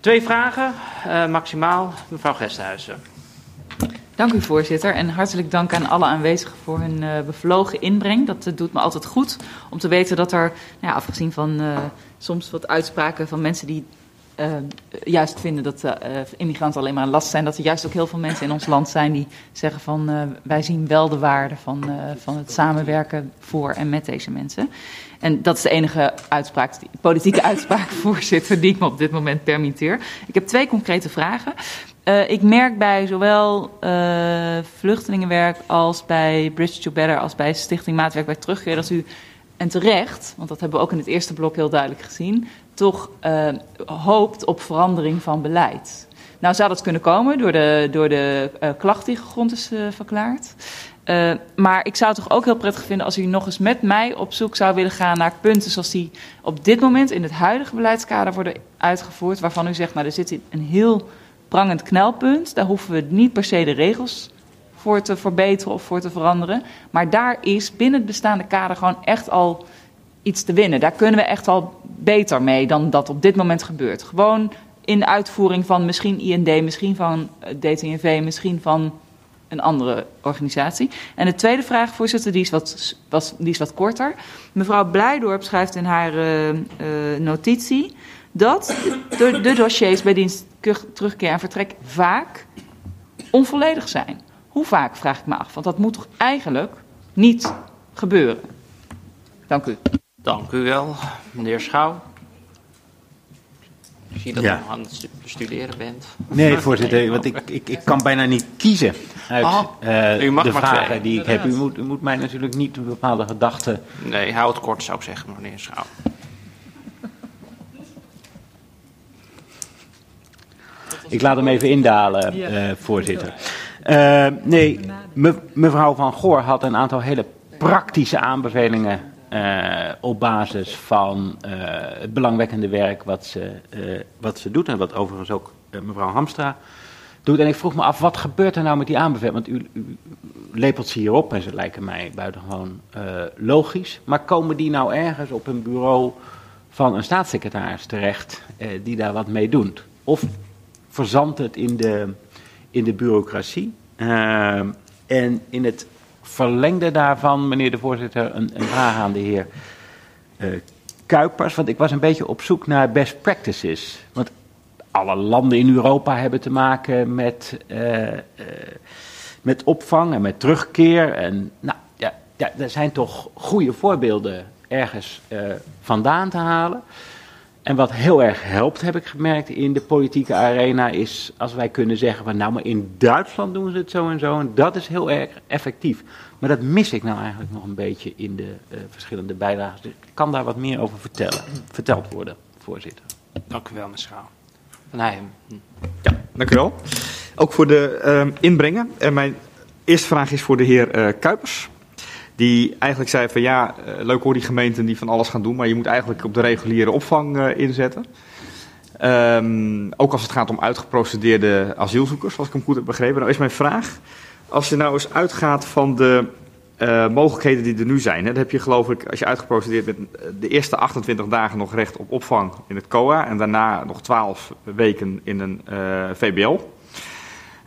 Twee vragen, uh, maximaal. Mevrouw Gesthuizen. Dank u voorzitter en hartelijk dank aan alle aanwezigen voor hun uh, bevlogen inbreng. Dat uh, doet me altijd goed om te weten dat er, nou ja, afgezien van soms wat uitspraken van mensen die juist vinden dat immigranten alleen maar een last zijn, dat er juist ook heel veel mensen in ons land zijn die zeggen van wij zien wel de waarde van, van het samenwerken voor en met deze mensen. En dat is de enige uitspraak, politieke uitspraak, voorzitter, die ik me op dit moment permitteer. Ik heb twee concrete vragen. Ik merk bij zowel vluchtelingenwerk als bij Bridge to Better als bij Stichting Maatwerk bij Terugkeer dat u, en terecht, want dat hebben we ook in het eerste blok heel duidelijk gezien, toch uh, hoopt op verandering van beleid. Nou zou dat kunnen komen door de, door de klacht die gegrond is verklaard. Uh, maar ik zou het toch ook heel prettig vinden als u nog eens met mij op zoek zou willen gaan naar punten zoals die op dit moment in het huidige beleidskader worden uitgevoerd, waarvan u zegt, nou er zit een heel prangend knelpunt. Daar hoeven we niet per se de regels voor te verbeteren of voor te veranderen. Maar daar is binnen het bestaande kader gewoon echt al iets te winnen. Daar kunnen we echt al beter mee dan dat op dit moment gebeurt. Gewoon in uitvoering van misschien IND, misschien van DTNV, misschien van een andere organisatie. En de tweede vraag, voorzitter, die is wat, was, die is wat korter. Mevrouw Blijdorp schrijft in haar uh, uh, notitie dat de, de, dossiers bij dienst terugkeer en vertrek vaak onvolledig zijn. Hoe vaak, vraag ik me af, want dat moet toch eigenlijk niet gebeuren. Dank u. Dank u wel, meneer Schouw. Ik zie dat ja. u aan het studeren bent. Nee, voorzitter, want ik, ik, ik kan bijna niet kiezen uit oh, uh, de vragen twee. die ik heb. U moet, u moet mij natuurlijk niet een bepaalde gedachte... Nee, houd het kort zou ik zeggen, meneer Schouw. Ik laat hem even indalen, uh, voorzitter. Uh, nee, me, mevrouw Van Goor had een aantal hele praktische aanbevelingen uh, op basis van het belangwekkende werk wat ze, wat ze doet. En wat overigens ook mevrouw Hamstra doet. En ik vroeg me af, wat gebeurt er nou met die aanbevelingen? Want u, lepelt ze hier op en ze lijken mij buitengewoon logisch. Maar komen die nou ergens op een bureau van een staatssecretaris terecht die daar wat mee doet? Of verzandt het in de, in de bureaucratie. Uh, en in het verlengde daarvan, meneer de voorzitter, een, een vraag aan de heer uh, Kuipers. Want ik was een beetje op zoek naar best practices. Want alle landen in Europa hebben te maken met, uh, met opvang en met terugkeer. En nou, ja, ja, er zijn toch goede voorbeelden ergens vandaan te halen. En wat heel erg helpt, heb ik gemerkt, in de politieke arena is als wij kunnen zeggen van nou, maar in Duitsland doen ze het zo en zo en dat is heel erg effectief. Maar dat mis ik nou eigenlijk nog een beetje in de uh, verschillende bijdragen. Dus ik kan daar wat meer over vertellen, verteld worden, voorzitter. Dank u wel, mevrouw. Van Heijem. Ja, dank u wel. Ook voor de uh, inbrengen. En mijn eerste vraag is voor de heer uh, Kuipers. Die eigenlijk zei van ja, uh, leuk hoor die gemeenten die van alles gaan doen, maar je moet eigenlijk op de reguliere opvang uh, inzetten. Um, ook als het gaat om uitgeprocedeerde asielzoekers, als ik hem goed heb begrepen. Nou is mijn vraag, als je nou eens uitgaat van de uh, mogelijkheden die er nu zijn. Hè, dan heb je geloof ik, als je uitgeprocedeerd bent, de eerste 28 dagen nog recht op opvang in het COA. En daarna nog 12 weken in een VBL.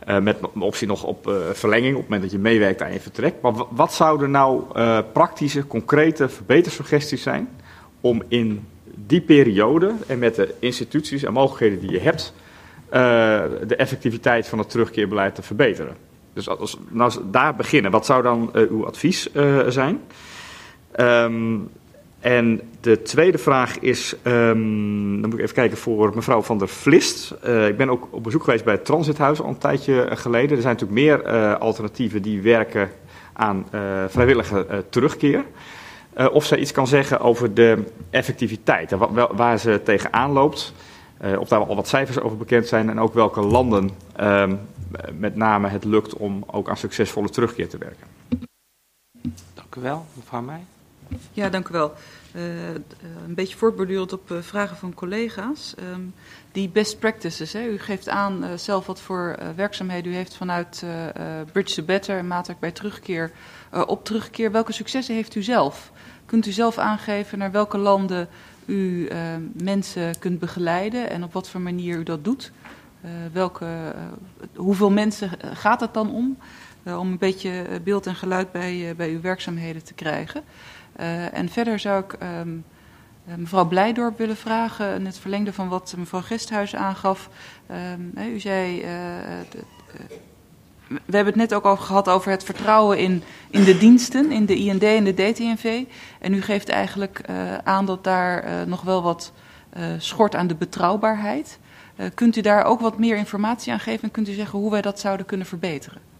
Uh, met optie nog op uh, verlenging op het moment dat je meewerkt aan je vertrek. Maar wat zouden nou uh, praktische, concrete verbetersuggesties zijn om in die periode en met de instituties en mogelijkheden die je hebt, de effectiviteit van het terugkeerbeleid te verbeteren? Dus als, nou, daar beginnen, wat zou dan uw advies zijn? Um, en de tweede vraag is, um, dan moet ik even kijken voor mevrouw van der Vlist. Uh, ik ben ook op bezoek geweest bij het Transithuis al een tijdje geleden. Er zijn natuurlijk meer uh, alternatieven die werken aan uh, vrijwillige terugkeer. of zij iets kan zeggen over de effectiviteit, waar, waar ze tegenaan loopt. of daar al wat cijfers over bekend zijn en ook welke landen ehm, met name het lukt om ook aan succesvolle terugkeer te werken. Dank u wel, mevrouw Meij. Ja, dank u wel. Uh, een beetje voortborduurd op uh, vragen van collega's. Um, die best practices, hè. u geeft aan zelf wat voor werkzaamheden u heeft vanuit Bridge to Better en maatwerk bij terugkeer op terugkeer. Welke successen heeft u zelf? Kunt u zelf aangeven naar welke landen u mensen kunt begeleiden en op wat voor manier u dat doet. welke, hoeveel mensen gaat het dan om? om een beetje beeld en geluid bij, bij uw werkzaamheden te krijgen. En verder zou ik ehm, mevrouw Blijdorp willen vragen, in het verlengde van wat mevrouw Gesthuis aangaf. Ehm, u zei, we hebben het net ook al gehad over het vertrouwen in, in de diensten, in de IND en de DTNV. En u geeft eigenlijk aan dat daar nog wel wat schort aan de betrouwbaarheid. kunt u daar ook wat meer informatie aan geven en kunt u zeggen hoe wij dat zouden kunnen verbeteren?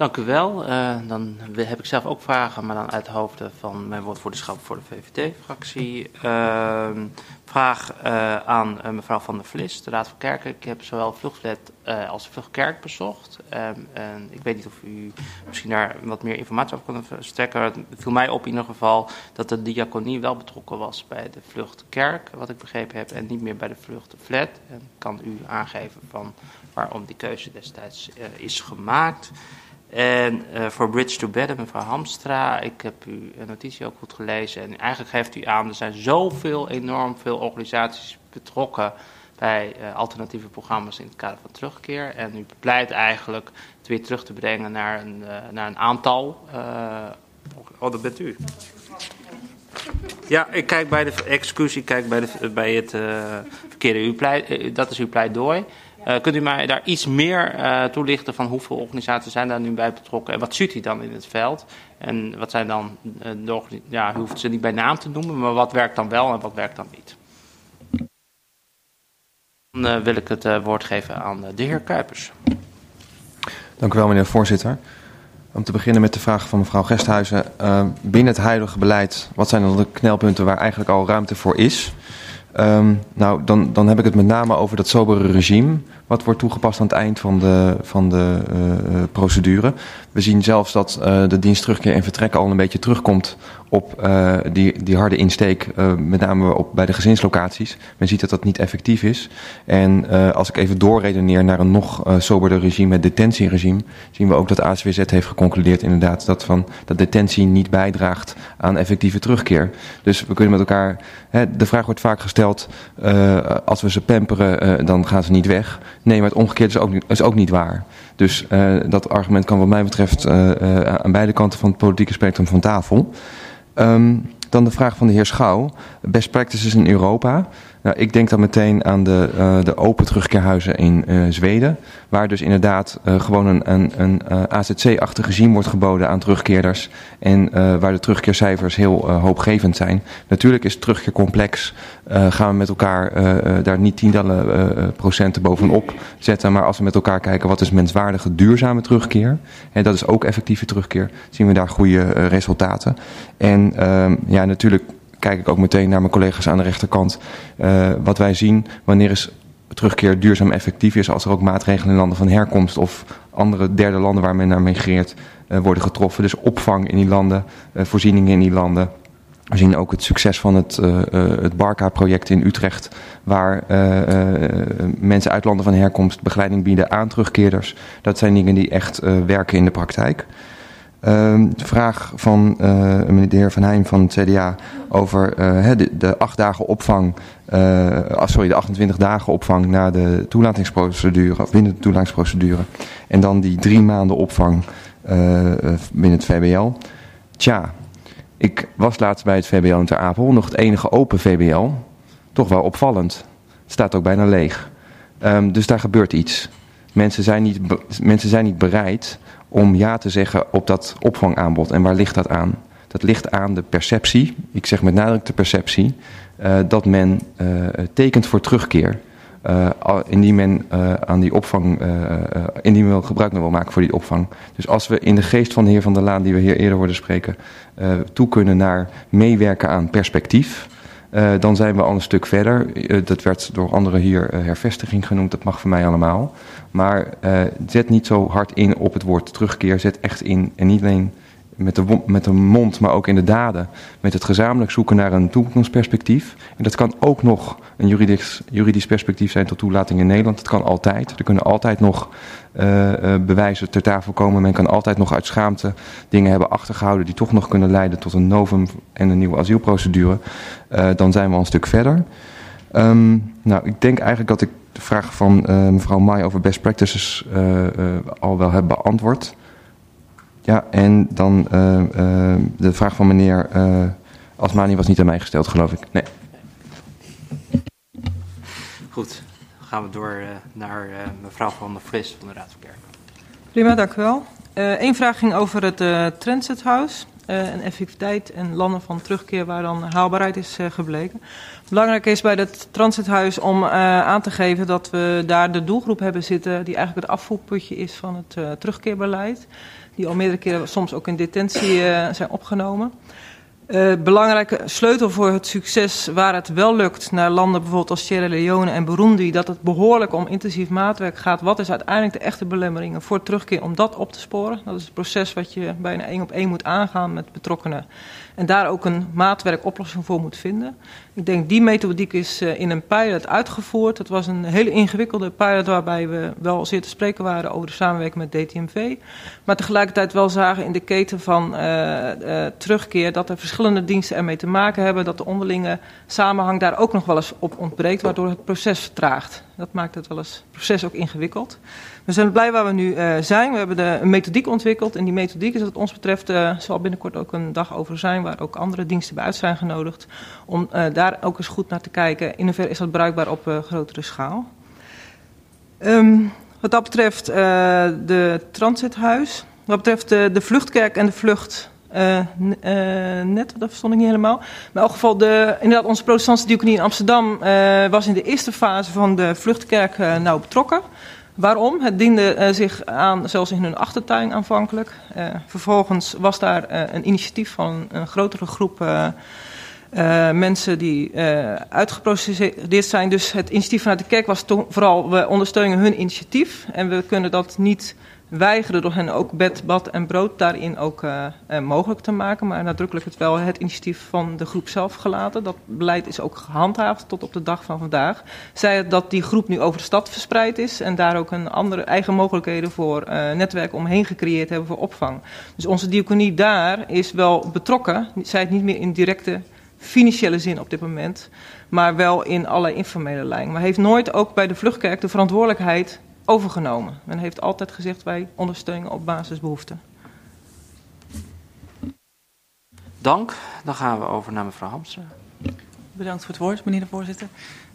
Dank u wel. Uh, dan heb ik zelf ook vragen, maar dan uit de hoofden van mijn woordvoerderschap voor de VVD-fractie. Uh, vraag uh, aan mevrouw Van der Vlis, de Raad van Kerken. Ik heb zowel Vluchtflat als Vluchtkerk bezocht. Um, en ik weet niet of u misschien daar wat meer informatie over kan verstrekken. Het viel mij op in ieder geval dat de diaconie wel betrokken was bij de Vluchtkerk, wat ik begrepen heb, en niet meer bij de Vluchtflat. En kan u aangeven van waarom die keuze destijds is gemaakt? En uh, voor Bridge to Better, mevrouw Hamstra, ik heb uw notitie ook goed gelezen. En eigenlijk geeft u aan, er zijn zoveel, enorm veel organisaties betrokken bij uh, alternatieve programma's in het kader van terugkeer. En u pleit eigenlijk het weer terug te brengen naar een, uh, naar een aantal. oh, dat bent u. Ja, ik kijk bij de excuus, ik kijk bij, de, bij het verkeerde. U pleit, dat is uw pleidooi. Uh, kunt u mij daar iets meer uh, toelichten van hoeveel organisaties zijn daar nu bij betrokken en wat ziet u dan in het veld? En wat zijn dan, uh, ja, hoeft ze niet bij naam te noemen, maar wat werkt dan wel en wat werkt dan niet? Dan wil ik het woord geven aan de heer Kuipers. Dank u wel, meneer voorzitter. Om te beginnen met de vraag van mevrouw Gesthuizen. binnen het huidige beleid, wat zijn dan de knelpunten waar eigenlijk al ruimte voor is? Um, nou, dan, dan heb ik het met name over dat sobere regime. Wat wordt toegepast aan het eind van de, van de uh, procedure. We zien zelfs dat uh, de dienst terugkeer en vertrek al een beetje terugkomt op uh, die, die harde insteek, uh, met name op, bij de gezinslocaties. Men ziet dat dat niet effectief is. En uh, als ik even doorredeneer naar een nog soberder regime, het detentieregime, zien we ook dat ACWZ heeft geconcludeerd inderdaad dat, van, dat detentie niet bijdraagt aan effectieve terugkeer. Dus we kunnen met elkaar, hè, de vraag wordt vaak gesteld, als we ze pamperen, dan gaan ze niet weg. Nee, maar het omgekeerde is ook is ook niet waar. Dus dat argument kan wat mij betreft aan beide kanten van het politieke spectrum van tafel. Um, dan de vraag van de heer Schouw. Best practices in Europa. Nou, ik denk dan meteen aan de, uh, de open terugkeerhuizen in uh, Zweden. Waar dus inderdaad uh, gewoon een, een, een AZC-achtig regime wordt geboden aan terugkeerders. En waar de terugkeercijfers heel hoopgevend zijn. Natuurlijk is terugkeer complex. gaan we met elkaar daar niet tientallen procenten bovenop zetten. Maar als we met elkaar kijken wat is menswaardige duurzame terugkeer. En dat is ook effectieve terugkeer. Zien we daar goede resultaten. En ehm, ja, natuurlijk kijk ik ook meteen naar mijn collega's aan de rechterkant. Uh, wat wij zien, wanneer is terugkeer duurzaam effectief is, als er ook maatregelen in landen van herkomst of andere derde landen waar men naar migreert uh, worden getroffen. Dus opvang in die landen, uh, voorzieningen in die landen. We zien ook het succes van het, het Barca-project in Utrecht, waar mensen uit landen van herkomst begeleiding bieden aan terugkeerders. Dat zijn dingen die echt werken in de praktijk. Uh, de vraag van uh, meneer de heer Van Heijn van het CDA over uh, de, de acht dagen opvang, uh, sorry, de 28 dagen opvang na de toelatingsprocedure, of binnen de toelatingsprocedure. En dan die drie maanden opvang binnen het VBL. Tja, ik was laatst bij het VBL in Ter Apel, nog het enige open VBL. Toch wel opvallend. Het staat ook bijna leeg. Um, dus daar gebeurt iets. Mensen zijn niet, mensen zijn niet bereid om ja te zeggen op dat opvangaanbod. En waar ligt dat aan? Dat ligt aan de perceptie, ik zeg met nadruk de perceptie, uh, dat men uh, tekent voor terugkeer. Uh, indien men aan die opvang, indien men gebruik wil maken voor die opvang. Dus als we in de geest van de heer Van der Laan, die we hier eerder hoorden spreken, toe kunnen naar meewerken aan perspectief, uh, dan zijn we al een stuk verder. Uh, dat werd door anderen hier uh, hervestiging genoemd, dat mag voor mij allemaal. Maar zet niet zo hard in op het woord terugkeer, zet echt in, en niet alleen met, de, met de mond, maar ook in de daden, met het gezamenlijk zoeken naar een toekomstperspectief. En dat kan ook nog een juridisch, juridisch perspectief zijn tot toelating in Nederland. Dat kan altijd. Er kunnen altijd nog uh, bewijzen ter tafel komen. Men kan altijd nog uit schaamte dingen hebben achtergehouden die toch nog kunnen leiden tot een novum en een nieuwe asielprocedure. Uh, dan zijn we al een stuk verder. Um, nou, ik denk eigenlijk dat ik de vraag van mevrouw Mai over best practices al wel heb beantwoord. Ja, en dan de vraag van meneer Asmani was niet aan mij gesteld, geloof ik. Nee. Goed, dan gaan we door naar mevrouw van der Vlis van de Raad van Kerk. Prima, dank u wel. Eén vraag ging over het transithuis uh, en effectiviteit en landen van terugkeer waar dan haalbaarheid is uh, gebleken. Belangrijk is bij het transithuis om uh, aan te geven dat we daar de doelgroep hebben zitten die eigenlijk het afvoerputje is van het terugkeerbeleid. Die al meerdere keren soms ook in detentie zijn opgenomen. Uh, belangrijke sleutel voor het succes waar het wel lukt naar landen bijvoorbeeld als Sierra Leone en Burundi, dat het behoorlijk om intensief maatwerk gaat. Wat is uiteindelijk de echte belemmeringen voor terugkeer om dat op te sporen? Dat is het proces wat je bijna één op één moet aangaan met betrokkenen. En daar ook een maatwerkoplossing voor moet vinden. Ik denk die methodiek is uh, in een pilot uitgevoerd. Het was een hele ingewikkelde pilot waarbij we wel zeer te spreken waren over de samenwerking met DTMV. Maar tegelijkertijd wel zagen in de keten van uh, uh, terugkeer dat er verschillende diensten ermee te maken hebben. Dat de onderlinge samenhang daar ook nog wel eens op ontbreekt, waardoor het proces vertraagt. Dat maakt het wel eens proces ook ingewikkeld. We zijn blij waar we nu uh, zijn. We hebben de, een methodiek ontwikkeld. En die methodiek is wat ons betreft, uh, zal binnenkort ook een dag over zijn, waar ook andere diensten bij uit zijn genodigd. Om uh, daar ook eens goed naar te kijken. In hoeverre is dat bruikbaar op grotere schaal? Um, wat dat betreft de transithuis. Wat betreft de vluchtkerk en de vlucht uh, net, dat verstond ik niet helemaal. Maar in elk geval, de, inderdaad, onze protestantse diaconie in Amsterdam uh, was in de eerste fase van de vluchtkerk nauw betrokken. Waarom? Het diende zich aan, zelfs in hun achtertuin aanvankelijk. vervolgens was daar een initiatief van een grotere groep mensen die uitgeprocedeerd zijn. Dus het initiatief vanuit de kerk was vooral, we ondersteunen hun initiatief. En we kunnen dat niet weigeren door hen ook bed, bad en brood daarin ook uh, uh, mogelijk te maken. Maar nadrukkelijk het wel het initiatief van de groep zelf gelaten. Dat beleid is ook gehandhaafd tot op de dag van vandaag. Zij dat die groep nu over de stad verspreid is en daar ook een andere eigen mogelijkheden voor uh, netwerk omheen gecreëerd hebben voor opvang. Dus onze diaconie daar is wel betrokken. Zij het niet meer in directe financiële zin op dit moment, maar wel in alle informele lijn. Maar heeft nooit ook bij de vluchtkerk de verantwoordelijkheid overgenomen. Men heeft altijd gezegd wij ondersteunen op basisbehoeften. Dank. Dan gaan we over naar mevrouw Hamstra. Bedankt voor het woord, meneer de voorzitter.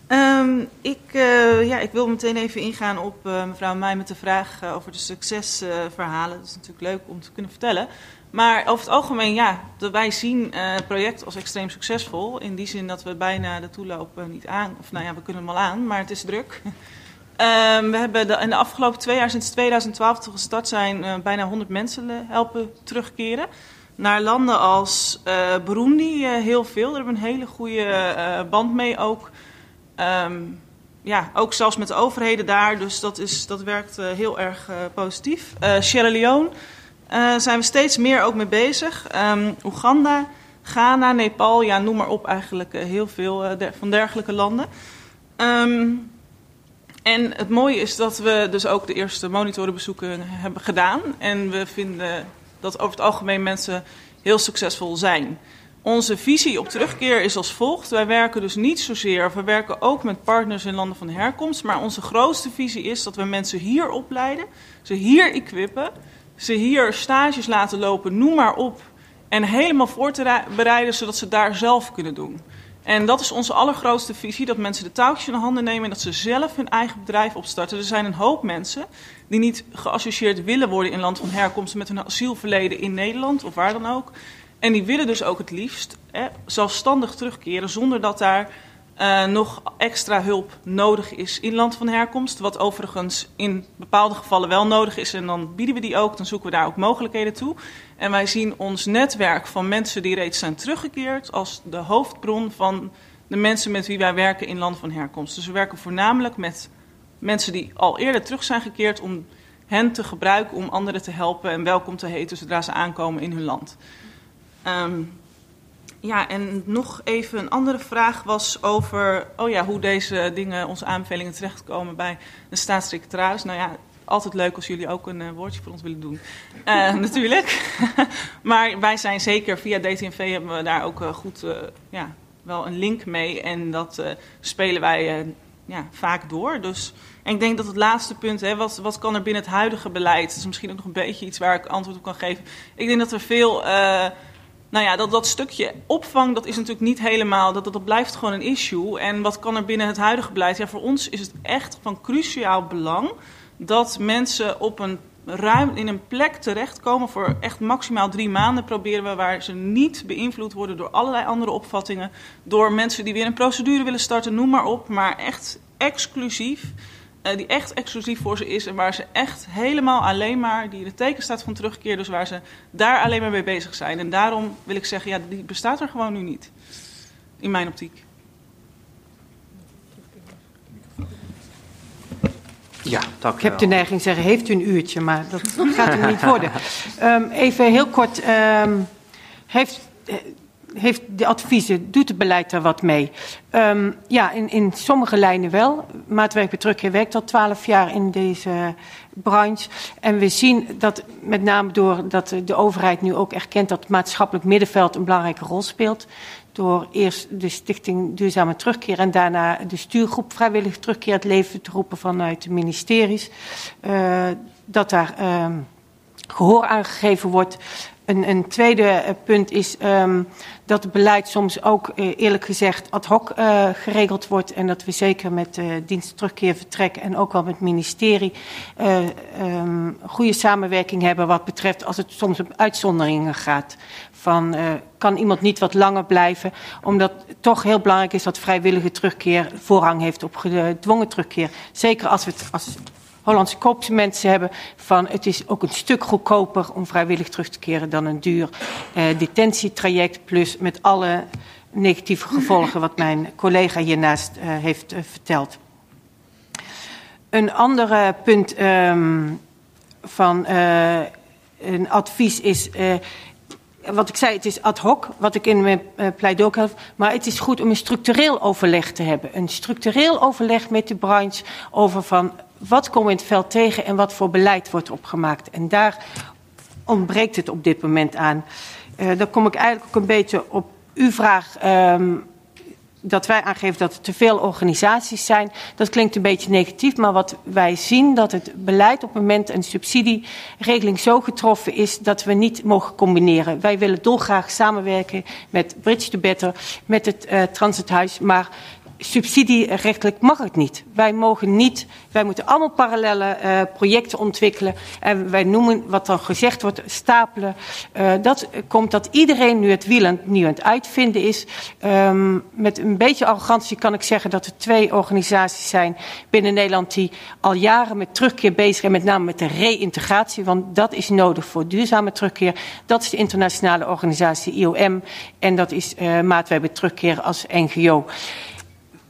Um, ik, uh, ja, ik wil meteen even ingaan op uh, mevrouw Meij met de vraag uh, over de succesverhalen. dat is natuurlijk leuk om te kunnen vertellen. Maar over het algemeen, ja, wij zien het project als extreem succesvol. In die zin dat we bijna de toeloop niet aan, of nou ja, we kunnen hem al aan, maar het is druk. Um, we hebben in de afgelopen twee jaar, sinds 2012 toen gestart zijn, uh, bijna 100 mensen helpen terugkeren. Naar landen als uh, Burundi uh, heel veel. Daar hebben we een hele goede band mee ook. Um, ja, ook zelfs met de overheden daar. Dus dat, is, dat werkt heel erg positief. Sierra Leone zijn we steeds meer ook mee bezig. Um, Oeganda, Ghana, Nepal, ja, noem maar op eigenlijk heel veel van dergelijke landen. Um, en het mooie is dat we dus ook de eerste monitorenbezoeken hebben gedaan. En we vinden dat over het algemeen mensen heel succesvol zijn. Onze visie op terugkeer is als volgt. Wij werken dus niet zozeer, we werken ook met partners in landen van herkomst. Maar onze grootste visie is dat we mensen hier opleiden, ze hier equippen, ze hier stages laten lopen, noem maar op. En helemaal voor te bereiden zodat ze daar zelf kunnen doen. En dat is onze allergrootste visie: dat mensen de touwtjes in de handen nemen en dat ze zelf hun eigen bedrijf opstarten. Er zijn een hoop mensen die niet geassocieerd willen worden in land van herkomst met hun asielverleden in Nederland of waar dan ook. En die willen dus ook het liefst hè, zelfstandig terugkeren zonder dat daar uh, nog extra hulp nodig is in land van herkomst. Wat overigens in bepaalde gevallen wel nodig is. En dan bieden we die ook, dan zoeken we daar ook mogelijkheden toe. En wij zien ons netwerk van mensen die reeds zijn teruggekeerd als de hoofdbron van de mensen met wie wij werken in land van herkomst. Dus we werken voornamelijk met mensen die al eerder terug zijn gekeerd om hen te gebruiken om anderen te helpen en welkom te heten zodra ze aankomen in hun land. Um, ja, en nog even een andere vraag was over oh ja, hoe deze dingen, onze aanbevelingen terechtkomen bij de staatssecretaris. Nou ja, altijd leuk als jullie ook een uh, woordje voor ons willen doen. Uh, natuurlijk. maar wij zijn zeker via DTNV hebben we daar ook uh, goed ja, wel een link mee. En dat spelen wij ja, vaak door. Dus, en ik denk dat het laatste punt, hè, wat, wat kan er binnen het huidige beleid, dat is misschien ook nog een beetje iets waar ik antwoord op kan geven. Ik denk dat er veel nou ja, dat, dat stukje opvang, dat is natuurlijk niet helemaal, dat, dat blijft gewoon een issue. En wat kan er binnen het huidige beleid? Ja, voor ons is het echt van cruciaal belang dat mensen op een ruim in een plek terechtkomen voor echt maximaal drie maanden proberen we waar ze niet beïnvloed worden door allerlei andere opvattingen, door mensen die weer een procedure willen starten, noem maar op, maar echt exclusief uh, die echt exclusief voor ze is en waar ze echt helemaal alleen maar, die in het teken staat van terugkeer, dus waar ze daar alleen maar mee bezig zijn. En daarom wil ik zeggen, ja, die bestaat er gewoon nu niet. In mijn optiek. Ja, dank Ik heb de neiging te zeggen, heeft u een uurtje, maar dat gaat er niet worden. Um, even heel kort, um, heeft heeft de adviezen, doet het beleid daar wat mee? Um, ja, in, in sommige lijnen wel. Maatwerk Terugkeer werkt al twaalf jaar in deze branche. En we zien dat met name doordat de overheid nu ook erkent dat het maatschappelijk middenveld een belangrijke rol speelt. Door eerst de Stichting Duurzame Terugkeer en daarna de stuurgroep Vrijwillig Terugkeer het leven te roepen vanuit de ministeries. Uh, dat daar um, gehoor aangegeven wordt. Een, een tweede eh, punt is um, dat het beleid soms ook uh, eerlijk gezegd ad hoc uh, geregeld wordt. En dat we zeker met uh, dienst terugkeer vertrek en ook wel met het ministerie um, goede samenwerking hebben wat betreft als het soms op uitzonderingen gaat. Van kan iemand niet wat langer blijven, omdat het toch heel belangrijk is dat vrijwillige terugkeer voorrang heeft op gedwongen terugkeer. Zeker als we het als Hollandse koopmensen hebben van het is ook een stuk goedkoper om vrijwillig terug te keren dan een duur uh, detentietraject plus met alle negatieve gevolgen wat mijn collega hiernaast uh, heeft uh, verteld. Een ander punt um, van een advies is wat ik zei, het is ad hoc, wat ik in mijn pleidooi heb. Maar het is goed om een structureel overleg te hebben. Een structureel overleg met de branche over van wat komen we in het veld tegen en wat voor beleid wordt opgemaakt. En daar ontbreekt het op dit moment aan. Uh, dan kom ik eigenlijk ook een beetje op uw vraag. Um, dat wij aangeven dat er te veel organisaties zijn. Dat klinkt een beetje negatief, maar wat wij zien dat het beleid op het moment een subsidieregeling zo getroffen is dat we niet mogen combineren. Wij willen dolgraag samenwerken met Bridge to Better, met het uh, Transithuis, maar subsidierechtelijk mag het niet. Wij mogen niet, wij moeten allemaal parallele uh, projecten ontwikkelen. En wij noemen wat dan gezegd wordt stapelen. Uh, dat komt dat iedereen nu het wiel aan uitvinden is. Um, met een beetje arrogantie kan ik zeggen dat er twee organisaties zijn binnen Nederland die al jaren met terugkeer bezig zijn, met name met de reïntegratie, want dat is nodig voor duurzame terugkeer. Dat is de internationale organisatie IOM en dat is uh, maatwerk terugkeer als NGO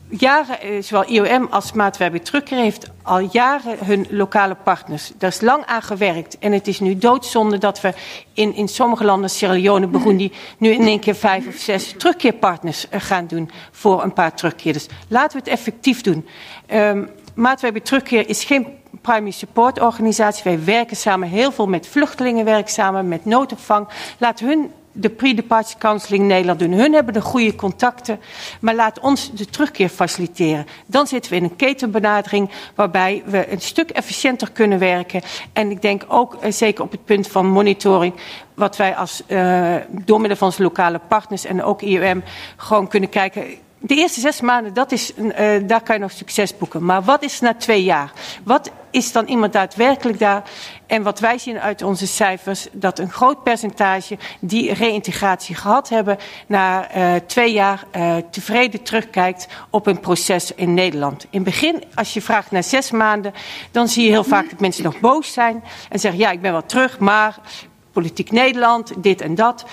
jaren, zowel IOM als Maatwerk Terugkeer heeft al jaren hun lokale partners. Daar is lang aan gewerkt. En het is nu doodzonde dat we in, in sommige landen, Sierra Leone, Burundi, nu in één keer vijf of zes terugkeerpartners gaan doen voor een paar terugkeerders. Laten we het effectief doen. Um, Maatwerk Terugkeer is geen primary support organisatie. Wij werken samen heel veel met vluchtelingen, werken samen met noodopvang. Laat hun de pre-departure counseling Nederland doen. Hun hebben de goede contacten, maar laat ons de terugkeer faciliteren. Dan zitten we in een ketenbenadering waarbij we een stuk efficiënter kunnen werken. En ik denk ook uh, zeker op het punt van monitoring, wat wij als uh, door middel van onze lokale partners en ook IOM gewoon kunnen kijken de eerste zes maanden, dat is, uh, daar kan je nog succes boeken. Maar wat is na twee jaar? Wat is dan iemand daadwerkelijk daar? En wat wij zien uit onze cijfers, dat een groot percentage die reïntegratie gehad hebben, na uh, twee jaar uh, tevreden terugkijkt op een proces in Nederland. In het begin, als je vraagt naar zes maanden, dan zie je heel vaak dat mensen nog boos zijn en zeggen, ja, ik ben wel terug, maar politiek Nederland, dit en dat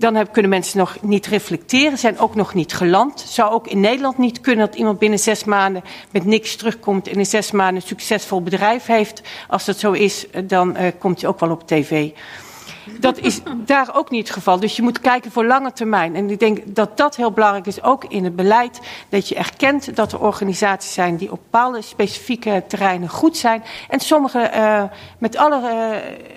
Dan kunnen mensen nog niet reflecteren, zijn ook nog niet geland. Zou ook in Nederland niet kunnen dat iemand binnen zes maanden met niks terugkomt en in zes maanden een succesvol bedrijf heeft. Als dat zo is, dan uh, komt hij ook wel op tv. Dat is daar ook niet het geval. Dus je moet kijken voor lange termijn. En ik denk dat dat heel belangrijk is, ook in het beleid. Dat je erkent dat er organisaties zijn die op bepaalde specifieke terreinen goed zijn. En sommige, uh, met alle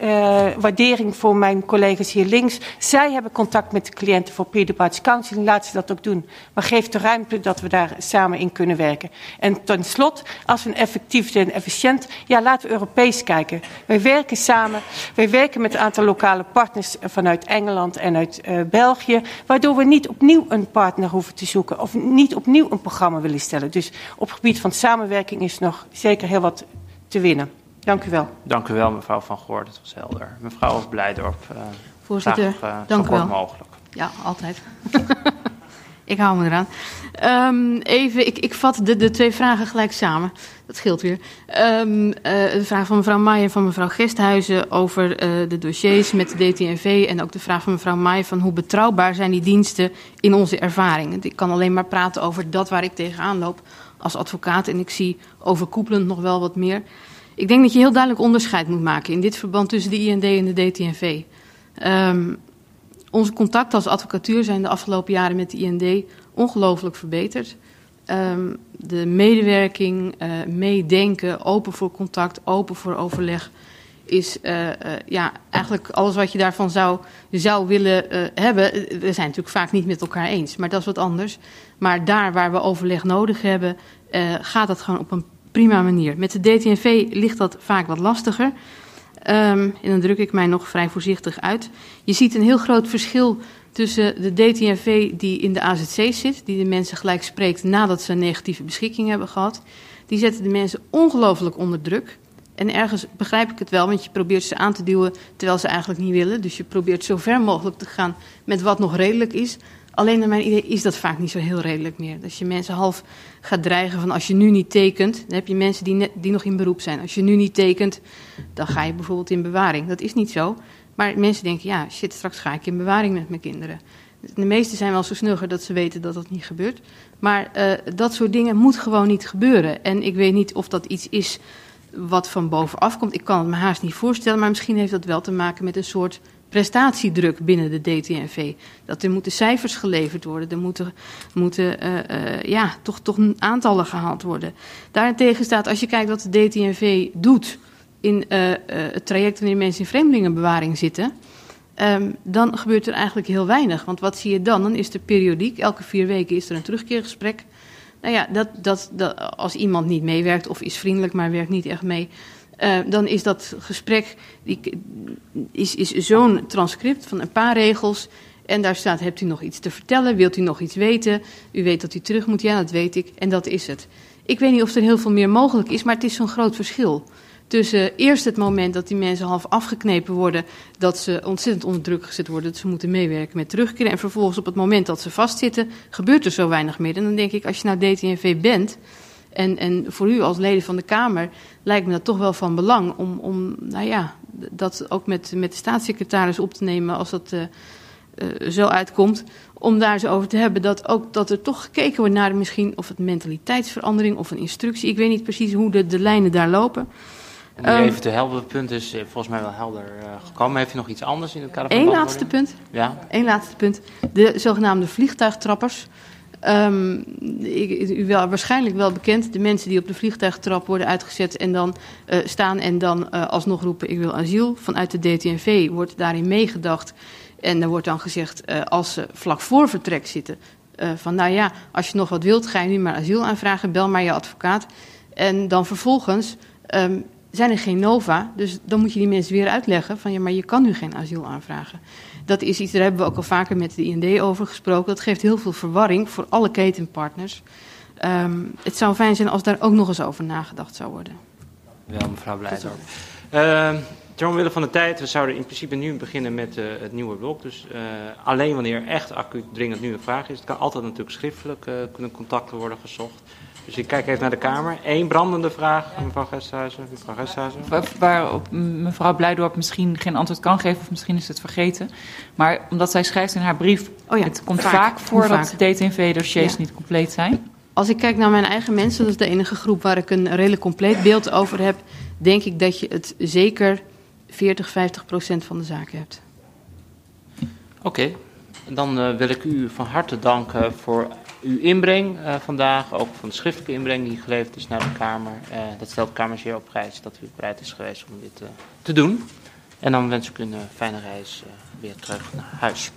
uh, waardering voor mijn collega's hier links. Zij hebben contact met de cliënten voor pre-departs counseling. Laat ze dat ook doen. Maar geef de ruimte dat we daar samen in kunnen werken. En ten slotte, als we effectief en efficiënt. Ja, laten we Europees kijken. Wij werken samen. Wij werken met een aantal lokale partners vanuit Engeland en uit uh, België. Waardoor we niet opnieuw een partner hoeven te zoeken of niet opnieuw een programma willen stellen. Dus op het gebied van samenwerking is nog zeker heel wat te winnen. Dank u wel. Dank u wel, mevrouw Van Goor. Dat was helder. Mevrouw Blijdorp. Uh, Voorzitter, graag, uh, dank u wel. mogelijk. Ja, altijd. ik hou me eraan. Um, even, ik, ik vat de, de twee vragen gelijk samen. Dat scheelt weer. Um, uh, de vraag van mevrouw Maier en van mevrouw Gesthuizen over uh, de dossiers met de DTNV. En ook de vraag van mevrouw Maier van hoe betrouwbaar zijn die diensten in onze ervaring. Ik kan alleen maar praten over dat waar ik tegenaan loop als advocaat. En ik zie overkoepelend nog wel wat meer. Ik denk dat je heel duidelijk onderscheid moet maken in dit verband tussen de IND en de DTNV. Um, onze contacten als advocatuur zijn de afgelopen jaren met de IND ongelooflijk verbeterd. Um, de medewerking, uh, meedenken, open voor contact, open voor overleg, is uh, uh, ja, eigenlijk alles wat je daarvan zou, zou willen hebben. We zijn natuurlijk vaak niet met elkaar eens, maar dat is wat anders. Maar daar waar we overleg nodig hebben, gaat dat gewoon op een prima manier. Met de DTNV ligt dat vaak wat lastiger. Um, en dan druk ik mij nog vrij voorzichtig uit. Je ziet een heel groot verschil tussen de DTNV die in de AZC zit, die de mensen gelijk spreekt nadat ze een negatieve beschikking hebben gehad. Die zetten de mensen ongelooflijk onder druk. En ergens begrijp ik het wel, want je probeert ze aan te duwen terwijl ze eigenlijk niet willen. Dus je probeert zo ver mogelijk te gaan met wat nog redelijk is. Alleen naar mijn idee is dat vaak niet zo heel redelijk meer. Dat je mensen half gaat dreigen van als je nu niet tekent, dan heb je mensen die, die nog in beroep zijn. Als je nu niet tekent, dan ga je bijvoorbeeld in bewaring. Dat is niet zo. Maar mensen denken, ja, shit, straks ga ik in bewaring met mijn kinderen. De meesten zijn wel zo snugger dat ze weten dat dat niet gebeurt. Maar uh, dat soort dingen moet gewoon niet gebeuren. En ik weet niet of dat iets is wat van bovenaf komt. Ik kan het me haast niet voorstellen, maar misschien heeft dat wel te maken met een soort prestatiedruk binnen de DTNV. Dat er moeten cijfers geleverd worden, er moeten, moeten uh, uh, ja, toch, toch aantallen gehaald worden. Daarentegen staat, als je kijkt wat de DTNV doet in uh, het traject wanneer mensen in vreemdelingenbewaring zitten, um, dan gebeurt er eigenlijk heel weinig. Want wat zie je dan? Dan is er periodiek, elke vier weken is er een terugkeergesprek. Nou ja, dat, dat, dat, als iemand niet meewerkt of is vriendelijk, maar werkt niet echt mee, uh, dan is dat gesprek die, is, is zo'n transcript van een paar regels. En daar staat, hebt u nog iets te vertellen? Wilt u nog iets weten? U weet dat u terug moet? Ja, dat weet ik. En dat is het. Ik weet niet of er heel veel meer mogelijk is, maar het is zo'n groot verschil. Tussen eerst het moment dat die mensen half afgeknepen worden, dat ze ontzettend onder druk gezet worden, dat ze moeten meewerken met terugkeren. En vervolgens op het moment dat ze vastzitten, gebeurt er zo weinig meer. En dan denk ik, als je nou DTNV bent, en, en voor u als leden van de Kamer lijkt me dat toch wel van belang om, om nou ja, dat ook met, met de staatssecretaris op te nemen als dat uh, uh, zo uitkomt. Om daar zo over te hebben dat, ook, dat er toch gekeken wordt naar misschien of het mentaliteitsverandering of een instructie. Ik weet niet precies hoe de, de lijnen daar lopen. Om um, even te helpen, het punt is volgens mij wel helder uh, gekomen. Heeft u nog iets anders in het kader van Eén laatste punt. Ja. Eén laatste punt. De zogenaamde vliegtuigtrappers. Um, u waarschijnlijk wel bekend, de mensen die op de vliegtuigtrap worden uitgezet en dan uh, staan en dan uh, alsnog roepen ik wil asiel. Vanuit de DTNV wordt daarin meegedacht en er wordt dan gezegd uh, als ze vlak voor vertrek zitten van nou ja, als je nog wat wilt ga je nu maar asiel aanvragen, bel maar je advocaat. En dan vervolgens um, zijn er geen nova, dus dan moet je die mensen weer uitleggen van ja maar je kan nu geen asiel aanvragen. Dat is iets, daar hebben we ook al vaker met de IND over gesproken. Dat geeft heel veel verwarring voor alle ketenpartners. Um, het zou fijn zijn als daar ook nog eens over nagedacht zou worden. Wel, mevrouw Blijdorp. Uh, ter omwille van de tijd, we zouden in principe nu beginnen met uh, het nieuwe blok. Dus uh, alleen wanneer echt acuut dringend nu een vraag is. Het kan altijd natuurlijk schriftelijk uh, kunnen contacten worden gezocht. Dus ik kijk even naar de Kamer. Eén brandende vraag, mevrouw Gesthuizen. Mevrouw Gesthuizen. Waar- Waarop mevrouw Blijdorp misschien geen antwoord kan geven, of misschien is het vergeten. Maar omdat zij schrijft in haar brief: Oh ja, het komt vaak. vaak, voor dat? DTNV-dossiers Ja. niet compleet zijn. Als ik kijk naar mijn eigen mensen, dat is de enige groep waar ik een redelijk compleet beeld over heb, denk ik dat je het zeker 40, 50 procent van de zaken hebt. Oké, dan eh, wil ik u van harte danken voor uw inbreng eh, vandaag. Ook van de schriftelijke inbreng die geleverd is naar de Kamer. Eh, dat stelt de Kamer zeer op prijs dat u bereid is geweest om dit eh, te doen. En dan wens ik u een fijne reis weer terug naar huis.